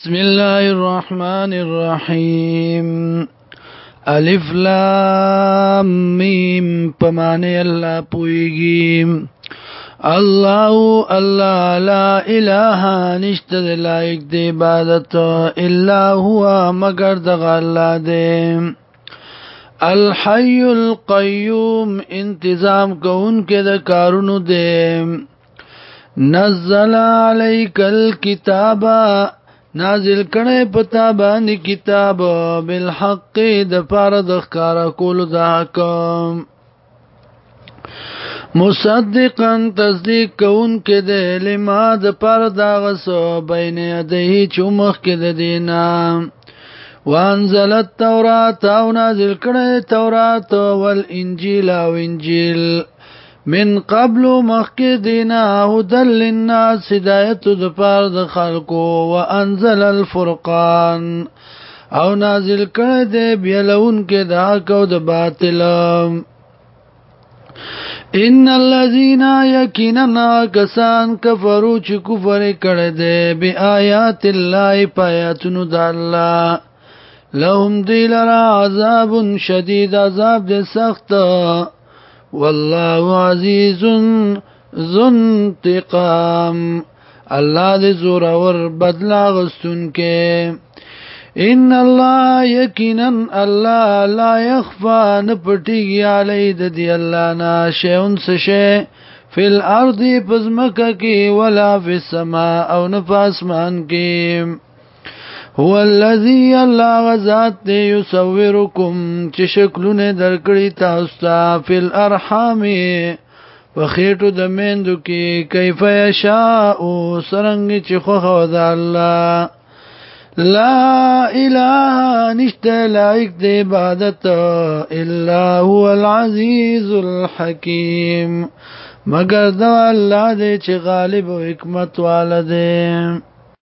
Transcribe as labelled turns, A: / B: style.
A: بسم الله الرحمن الرحيم الف لام میم پمانه الله پویږي الله الله لا اله نشتد لایق دی عبادت الا هو مگر دغه الله دی الحي القيوم انتظام کوونکې د کارونو دی نزل عليك الكتاب نازل کړي پتا باندې کتاب بالحق د پاره د ښکارا کول د حکم مصدقا تصدیق کون کې د لما د پاره دا غسو بین یده چمخ کې د دینا وانزل التوراۃ او نازل کړي تورات او انجیل او انجیل من قبل مخک دینا هدل للناس هدایت د پار د خلقو وانزل الفرقان او نازل کړه دې بیلون کې دا کو د باطل ان الذين يكننا كسان كفروا چې کفر کړه دې بیاات الله پیاتونو د الله لهم دی لرا عذاب شدید عذاب دې سخت والله عزیز ذنتقام الله دې زورور بدلا غستون کې ان الله یقینا الله لا يخفى نپټي علی د دې الله نه شیون سشه فل ارض پزمکه کې ولا فی السما او نفاسمان کې هو الذي الله غزاد دی يصوركم چې شکلونه درکړی تاسو ته فل ارحام په خېټو د مندو کې کیف یشاء او سرنګ چې خو خو د الله لا اله نشته لایق د عبادت الا هو العزيز الحكيم مگر دا الله دې چې غالب او حکمت والده